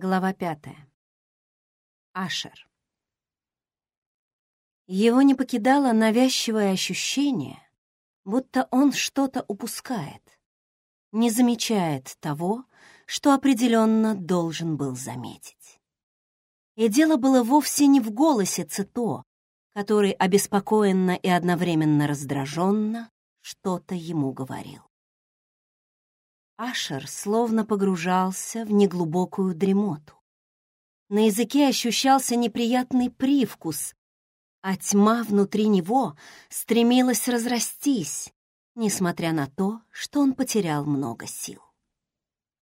Глава пятая. Ашер. Его не покидало навязчивое ощущение, будто он что-то упускает, не замечает того, что определенно должен был заметить. И дело было вовсе не в голосе Цито, который обеспокоенно и одновременно раздраженно что-то ему говорил. Ашер словно погружался в неглубокую дремоту. На языке ощущался неприятный привкус, а тьма внутри него стремилась разрастись, несмотря на то, что он потерял много сил.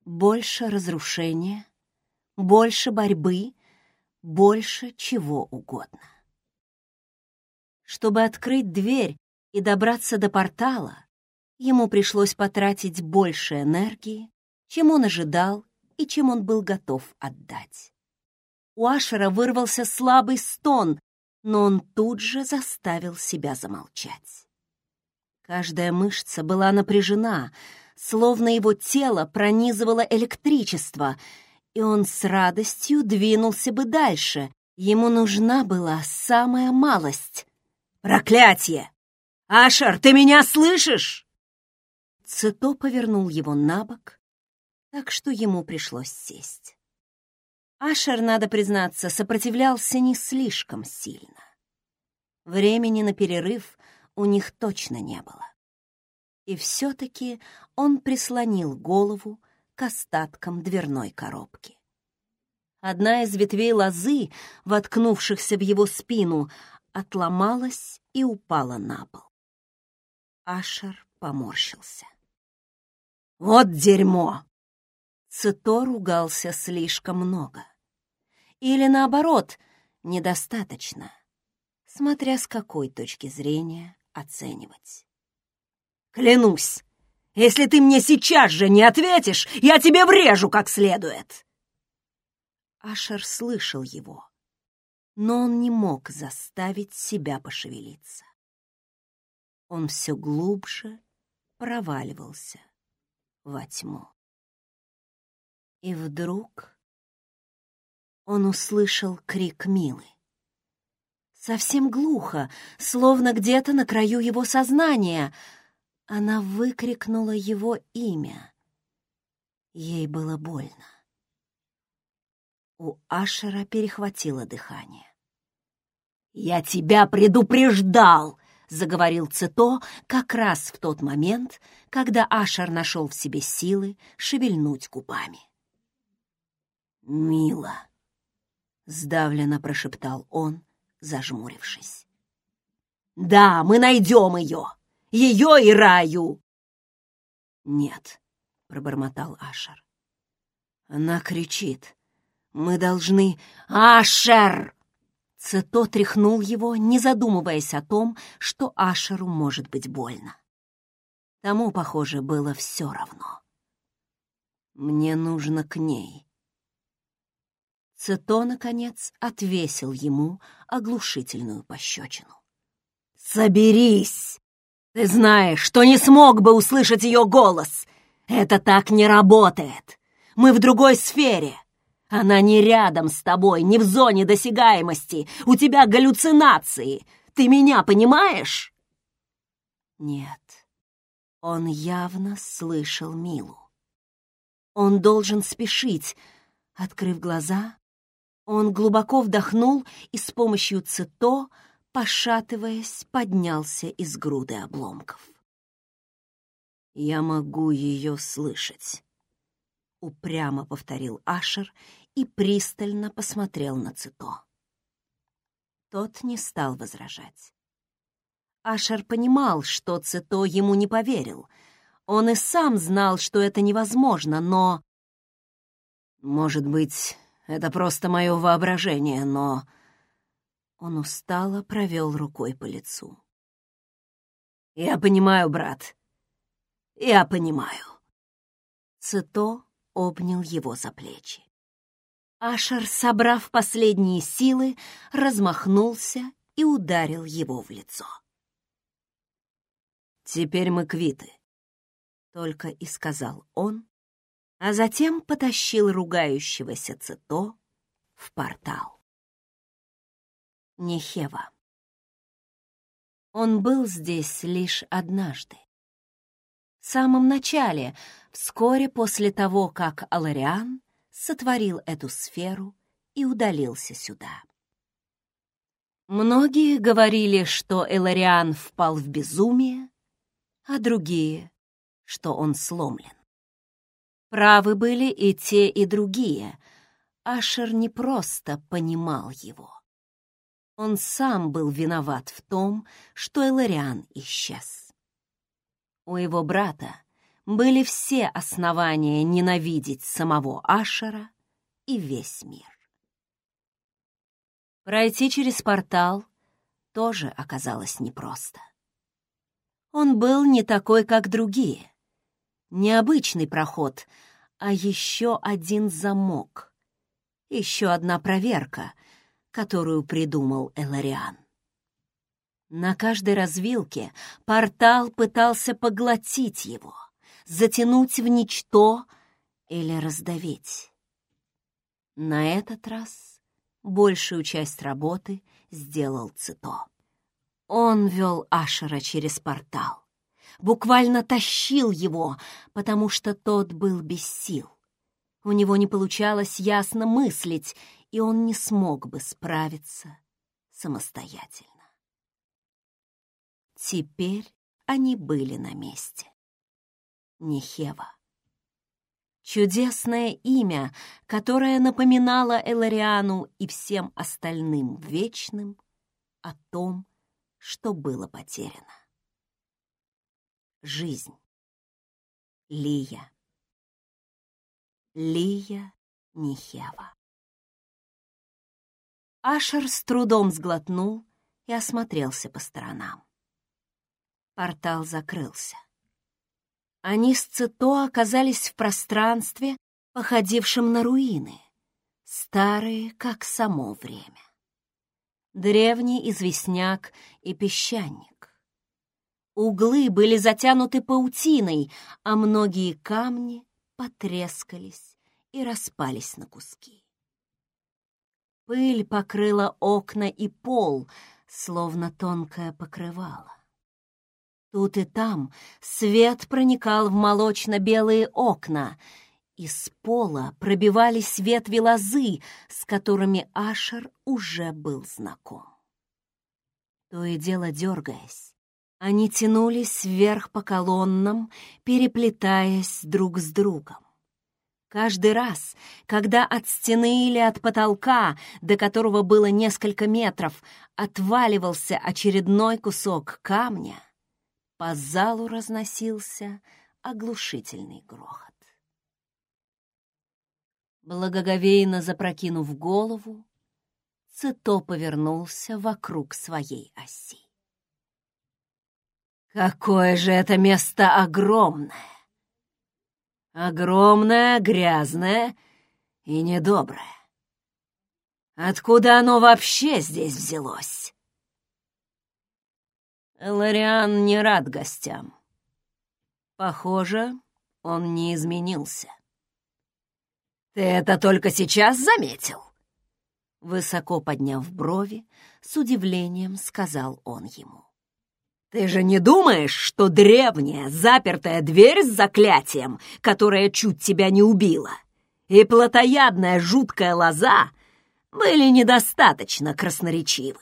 Больше разрушения, больше борьбы, больше чего угодно. Чтобы открыть дверь и добраться до портала, ему пришлось потратить больше энергии, чем он ожидал и чем он был готов отдать. У Ашера вырвался слабый стон, но он тут же заставил себя замолчать. Каждая мышца была напряжена, словно его тело пронизывало электричество, и он с радостью двинулся бы дальше. Ему нужна была самая малость. «Проклятие! Ашер, ты меня слышишь?» Цито повернул его на бок, так что ему пришлось сесть. Ашер, надо признаться, сопротивлялся не слишком сильно. Времени на перерыв у них точно не было. И все-таки он прислонил голову к остаткам дверной коробки. Одна из ветвей лозы, воткнувшихся в его спину, отломалась и упала на пол. Ашер поморщился. Вот дерьмо!» Цито ругался слишком много. Или наоборот, недостаточно, смотря с какой точки зрения оценивать. «Клянусь, если ты мне сейчас же не ответишь, я тебе врежу как следует!» Ашер слышал его, но он не мог заставить себя пошевелиться. Он все глубже проваливался во тьму. И вдруг он услышал крик Милы. Совсем глухо, словно где-то на краю его сознания. Она выкрикнула его имя. Ей было больно. У Ашера перехватило дыхание. «Я тебя предупреждал!» — заговорил Цито как раз в тот момент, когда Ашер нашел в себе силы шевельнуть губами. «Мила!» — сдавленно прошептал он, зажмурившись. «Да, мы найдем ее! Ее и Раю!» «Нет», — пробормотал Ашер. «Она кричит. Мы должны...» «Ашер!» Цито тряхнул его, не задумываясь о том, что Ашеру может быть больно. Тому, похоже, было все равно. «Мне нужно к ней». Цито, наконец, отвесил ему оглушительную пощечину. «Соберись! Ты знаешь, что не смог бы услышать ее голос! Это так не работает! Мы в другой сфере!» Она не рядом с тобой, не в зоне досягаемости. У тебя галлюцинации. Ты меня понимаешь? Нет, он явно слышал Милу. Он должен спешить. Открыв глаза, он глубоко вдохнул и с помощью цито, пошатываясь, поднялся из груды обломков. «Я могу ее слышать», — упрямо повторил Ашер и пристально посмотрел на Цито. Тот не стал возражать. Ашер понимал, что Цито ему не поверил. Он и сам знал, что это невозможно, но... Может быть, это просто мое воображение, но... Он устало провел рукой по лицу. «Я понимаю, брат. Я понимаю». Цито обнял его за плечи. Ашер, собрав последние силы, размахнулся и ударил его в лицо. «Теперь мы квиты», — только и сказал он, а затем потащил ругающегося Цито в портал. Нехева. Он был здесь лишь однажды. Самом начале, вскоре после того, как Алариан сотворил эту сферу и удалился сюда. Многие говорили, что Элариан впал в безумие, а другие, что он сломлен. Правы были и те, и другие. Ашер не просто понимал его. Он сам был виноват в том, что Элариан исчез. У его брата были все основания ненавидеть самого Ашера и весь мир. Пройти через портал тоже оказалось непросто. Он был не такой, как другие. Необычный проход, а еще один замок. Еще одна проверка, которую придумал Элариан. На каждой развилке портал пытался поглотить его, затянуть в ничто или раздавить. На этот раз большую часть работы сделал Цито. Он вел Ашера через портал, буквально тащил его, потому что тот был без сил. У него не получалось ясно мыслить, и он не смог бы справиться самостоятельно. Теперь они были на месте. Нехева. Чудесное имя, которое напоминало Элариану и всем остальным вечным о том, что было потеряно. Жизнь. Лия. Лия Нихева. Ашер с трудом сглотнул и осмотрелся по сторонам. Портал закрылся. Они с Цито оказались в пространстве, походившем на руины, старые, как само время. Древний известняк и песчаник. Углы были затянуты паутиной, а многие камни потрескались и распались на куски. Пыль покрыла окна и пол, словно тонкое покрывало. Тут и там свет проникал в молочно-белые окна. Из пола пробивались ветви лозы, с которыми Ашер уже был знаком. То и дело дергаясь, они тянулись вверх по колоннам, переплетаясь друг с другом. Каждый раз, когда от стены или от потолка, до которого было несколько метров, отваливался очередной кусок камня, по залу разносился оглушительный грохот. Благоговейно запрокинув голову, Цито повернулся вокруг своей оси. «Какое же это место огромное! Огромное, грязное и недоброе! Откуда оно вообще здесь взялось?» Лариан не рад гостям. Похоже, он не изменился. «Ты это только сейчас заметил?» Высоко подняв брови, с удивлением сказал он ему. «Ты же не думаешь, что древняя запертая дверь с заклятием, которая чуть тебя не убила, и плотоядная жуткая лоза были недостаточно красноречивы?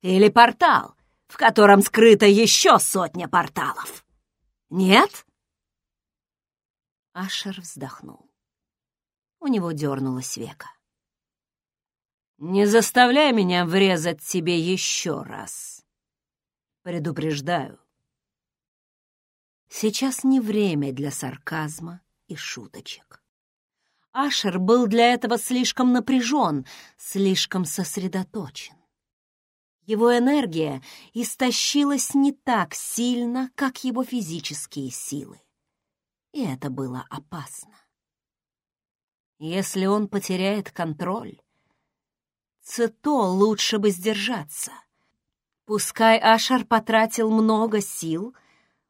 Или портал, в котором скрыта еще сотня порталов. Нет? Ашер вздохнул. У него дернулось века. «Не заставляй меня врезать тебе еще раз. Предупреждаю. Сейчас не время для сарказма и шуточек. Ашер был для этого слишком напряжен, слишком сосредоточен. Его энергия истощилась не так сильно, как его физические силы. И это было опасно. Если он потеряет контроль, Цито лучше бы сдержаться. Пускай Ашар потратил много сил,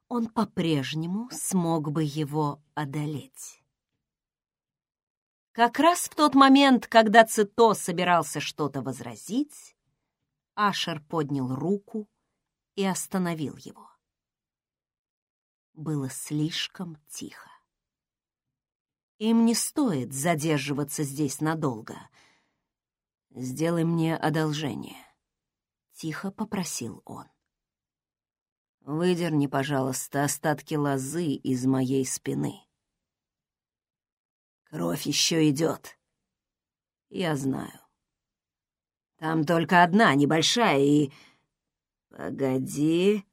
он по-прежнему смог бы его одолеть. Как раз в тот момент, когда Цито собирался что-то возразить, Ашер поднял руку и остановил его. Было слишком тихо. Им не стоит задерживаться здесь надолго. Сделай мне одолжение, — тихо попросил он. Выдерни, пожалуйста, остатки лозы из моей спины. Кровь еще идет. Я знаю. Там только одна, небольшая, и... Погоди.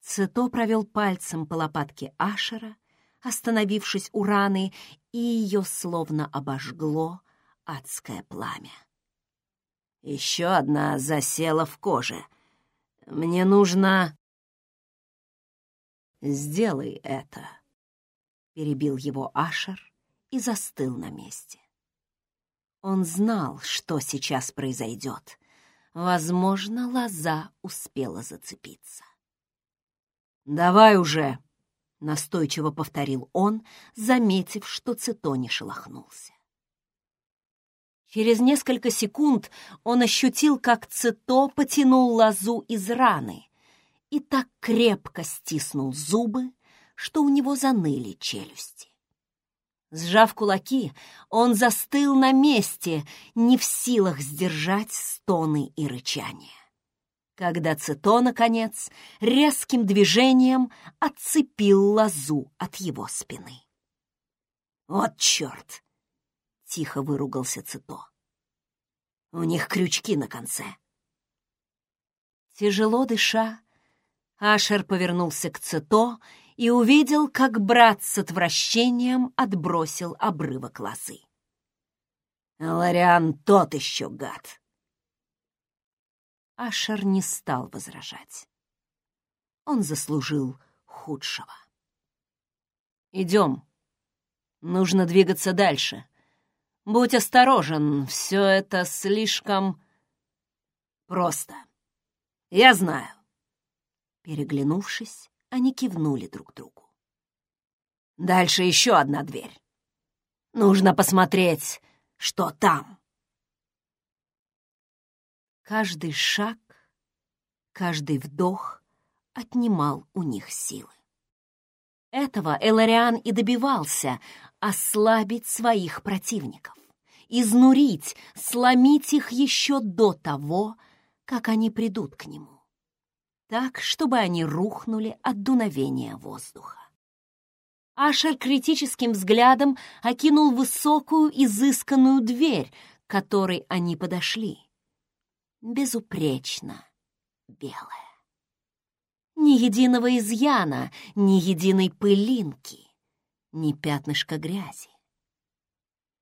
Цито провел пальцем по лопатке Ашера, остановившись у раны, и ее словно обожгло адское пламя. Еще одна засела в коже. Мне нужно... «Сделай это», — перебил его Ашер и застыл на месте. Он знал, что сейчас произойдет. Возможно, лоза успела зацепиться. «Давай уже!» — настойчиво повторил он, заметив, что Цитони шелохнулся. Через несколько секунд он ощутил, как Цито потянул лозу из раны и так крепко стиснул зубы, что у него заныли челюсти. Сжав кулаки, он застыл на месте, не в силах сдержать стоны и рычания. Когда Цито, наконец, резким движением отцепил лозу от его спины. «Вот черт!» — тихо выругался Цито. «У них крючки на конце». Тяжело дыша, Ашер повернулся к Цито и увидел, как брат с отвращением отбросил обрывок лозы. «Лориан тот еще гад!» Ашер не стал возражать. Он заслужил худшего. «Идем. Нужно двигаться дальше. Будь осторожен, все это слишком просто. Я знаю». Переглянувшись, они кивнули друг другу. «Дальше еще одна дверь. Нужно посмотреть, что там». Каждый шаг, каждый вдох отнимал у них силы. Этого Элариан и добивался — ослабить своих противников, изнурить, сломить их еще до того, как они придут к нему так, чтобы они рухнули от дуновения воздуха. Ашер критическим взглядом окинул высокую, изысканную дверь, к которой они подошли. Безупречно белая. Ни единого изъяна, ни единой пылинки, ни пятнышка грязи.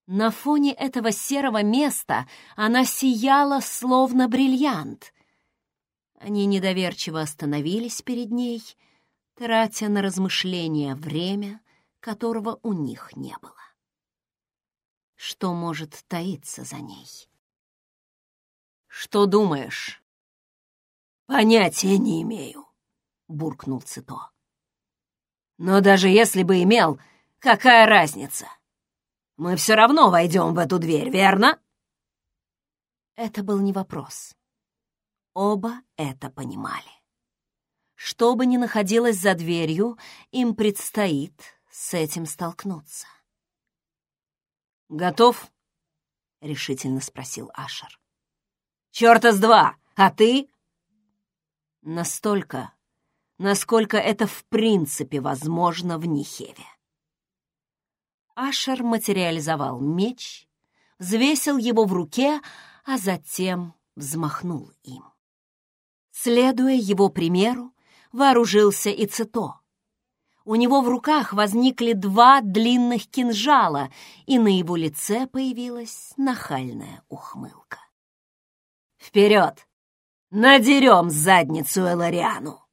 На фоне этого серого места она сияла, словно бриллиант, они недоверчиво остановились перед ней, тратя на размышления время, которого у них не было. Что может таиться за ней? «Что думаешь?» «Понятия не имею», — буркнул Цито. «Но даже если бы имел, какая разница? Мы все равно войдем в эту дверь, верно?» Это был не вопрос. Оба это понимали. Что бы ни находилось за дверью, им предстоит с этим столкнуться. «Готов?» — решительно спросил Ашер. «Чёрта с два! А ты?» «Настолько, насколько это в принципе возможно в Нихеве». Ашер материализовал меч, взвесил его в руке, а затем взмахнул им. Следуя его примеру, вооружился и Цито. У него в руках возникли два длинных кинжала, и на его лице появилась нахальная ухмылка. «Вперед! Надерем задницу Элариану!»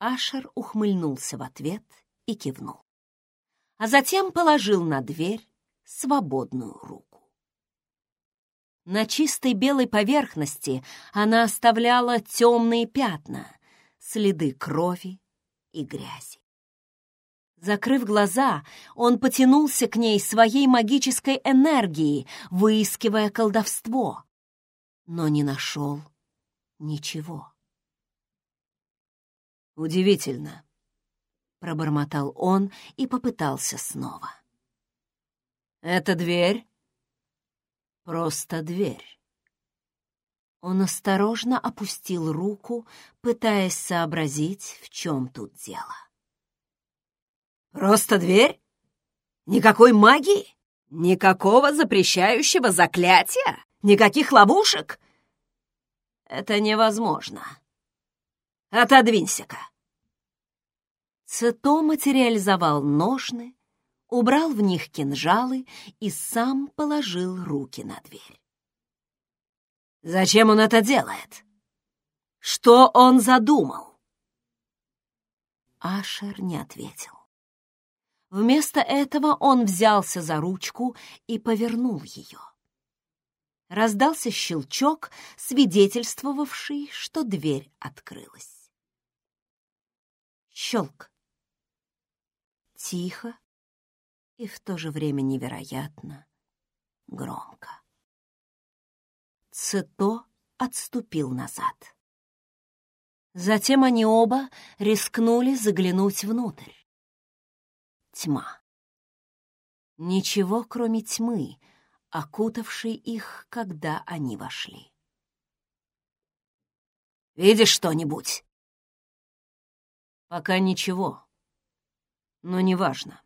Ашер ухмыльнулся в ответ и кивнул, а затем положил на дверь свободную руку. На чистой белой поверхности она оставляла темные пятна, следы крови и грязи. Закрыв глаза, он потянулся к ней своей магической энергией, выискивая колдовство, но не нашел ничего. «Удивительно», — пробормотал он и попытался снова. «Это дверь?» «Просто дверь». Он осторожно опустил руку, пытаясь сообразить, в чем тут дело. Просто дверь? Никакой магии? Никакого запрещающего заклятия? Никаких ловушек? Это невозможно. Отодвинься-ка. Цито материализовал ножны, убрал в них кинжалы и сам положил руки на дверь. Зачем он это делает? Что он задумал? Ашер не ответил. Вместо этого он взялся за ручку и повернул ее. Раздался щелчок, свидетельствовавший, что дверь открылась. Щелк. Тихо и в то же время невероятно громко. Цито отступил назад. Затем они оба рискнули заглянуть внутрь тьма. Ничего, кроме тьмы, окутавшей их, когда они вошли. «Видишь что-нибудь?» «Пока ничего, но неважно».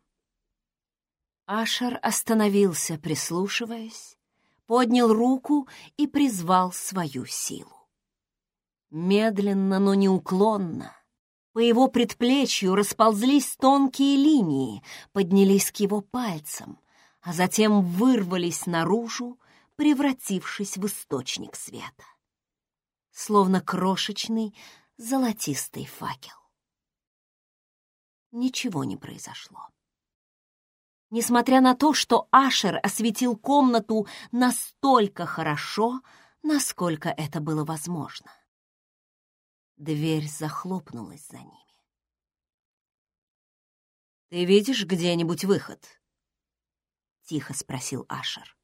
Ашер остановился, прислушиваясь, поднял руку и призвал свою силу. Медленно, но неуклонно по его предплечью расползлись тонкие линии, поднялись к его пальцам, а затем вырвались наружу, превратившись в источник света. Словно крошечный золотистый факел. Ничего не произошло. Несмотря на то, что Ашер осветил комнату настолько хорошо, насколько это было возможно. Дверь захлопнулась за ними. «Ты видишь где-нибудь выход?» — тихо спросил Ашер.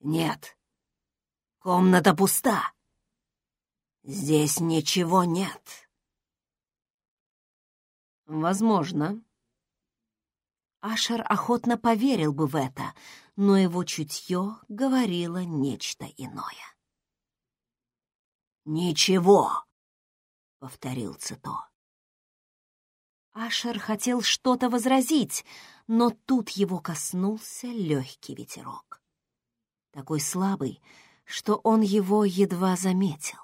«Нет, комната пуста. Здесь ничего нет». «Возможно». Ашер охотно поверил бы в это, но его чутье говорило нечто иное. «Ничего», — повторил Цито. Ашер хотел что-то возразить, но тут его коснулся легкий ветерок. Такой слабый, что он его едва заметил.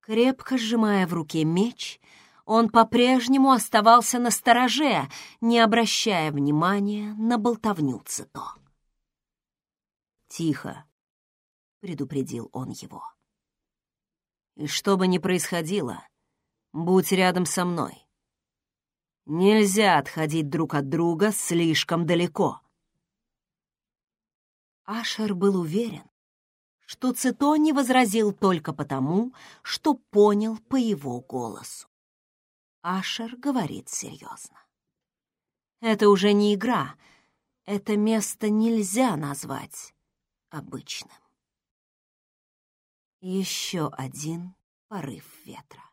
Крепко сжимая в руке меч, он по-прежнему оставался на стороже, не обращая внимания на болтовню Цито. «Тихо», — предупредил он его. И что бы ни происходило, будь рядом со мной. Нельзя отходить друг от друга слишком далеко. Ашер был уверен, что Цито не возразил только потому, что понял по его голосу. Ашер говорит серьезно. Это уже не игра, это место нельзя назвать обычным. Еще один порыв ветра.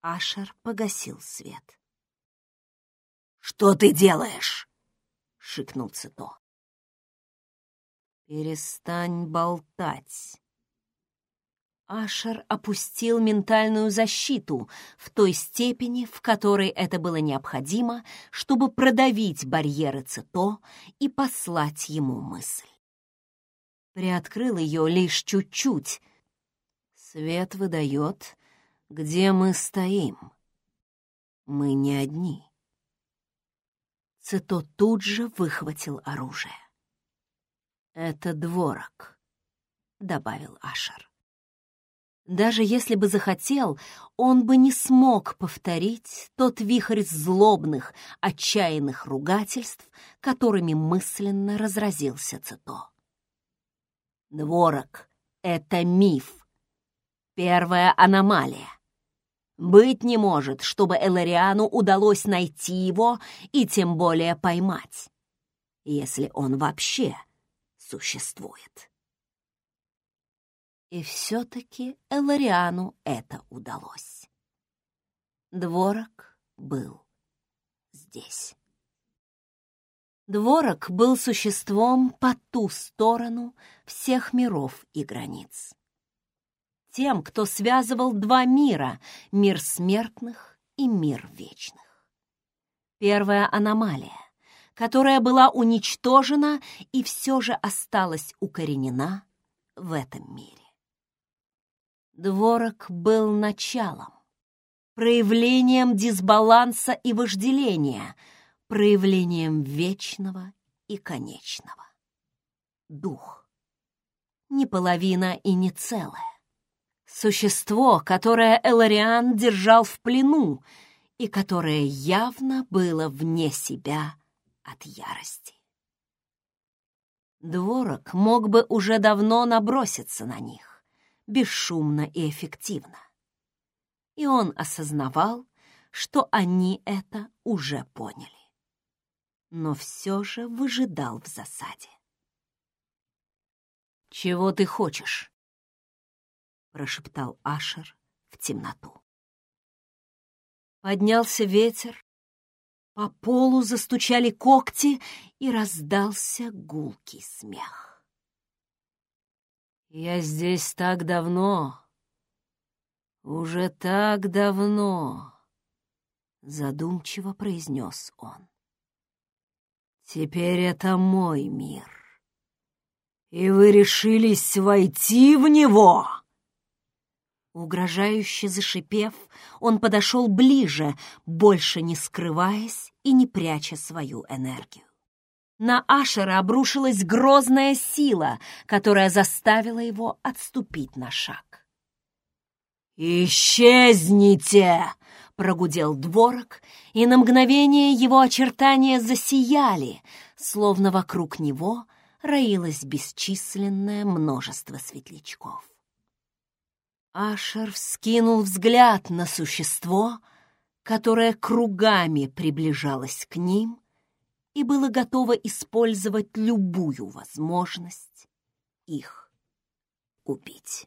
Ашер погасил свет. «Что ты делаешь?» — шикнул Цито. «Перестань болтать». Ашер опустил ментальную защиту в той степени, в которой это было необходимо, чтобы продавить барьеры Цито и послать ему мысль приоткрыл ее лишь чуть-чуть. Свет выдает, где мы стоим. Мы не одни. Цито тут же выхватил оружие. «Это дворок», — добавил Ашер. Даже если бы захотел, он бы не смог повторить тот вихрь злобных, отчаянных ругательств, которыми мысленно разразился Цито. Дворок — это миф. Первая аномалия. Быть не может, чтобы Элариану удалось найти его и тем более поймать, если он вообще существует. И все-таки Элариану это удалось. Дворок был здесь. Дворок был существом по ту сторону всех миров и границ. Тем, кто связывал два мира — мир смертных и мир вечных. Первая аномалия, которая была уничтожена и все же осталась укоренена в этом мире. Дворок был началом, проявлением дисбаланса и вожделения, проявлением вечного и конечного. Дух. Не половина и не целая. Существо, которое Элариан держал в плену и которое явно было вне себя от ярости. Дворок мог бы уже давно наброситься на них, бесшумно и эффективно. И он осознавал, что они это уже поняли. Но все же выжидал в засаде. «Чего ты хочешь?» — прошептал Ашер в темноту. Поднялся ветер, по полу застучали когти, и раздался гулкий смех. «Я здесь так давно, уже так давно», — задумчиво произнес он. «Теперь это мой мир, и вы решились войти в него?» Угрожающе зашипев, он подошел ближе, больше не скрываясь и не пряча свою энергию. На Ашера обрушилась грозная сила, которая заставила его отступить на шаг. «Исчезните!» — прогудел дворок, и на мгновение его очертания засияли, словно вокруг него роилось бесчисленное множество светлячков. Ашер вскинул взгляд на существо, которое кругами приближалось к ним и было готово использовать любую возможность их убить.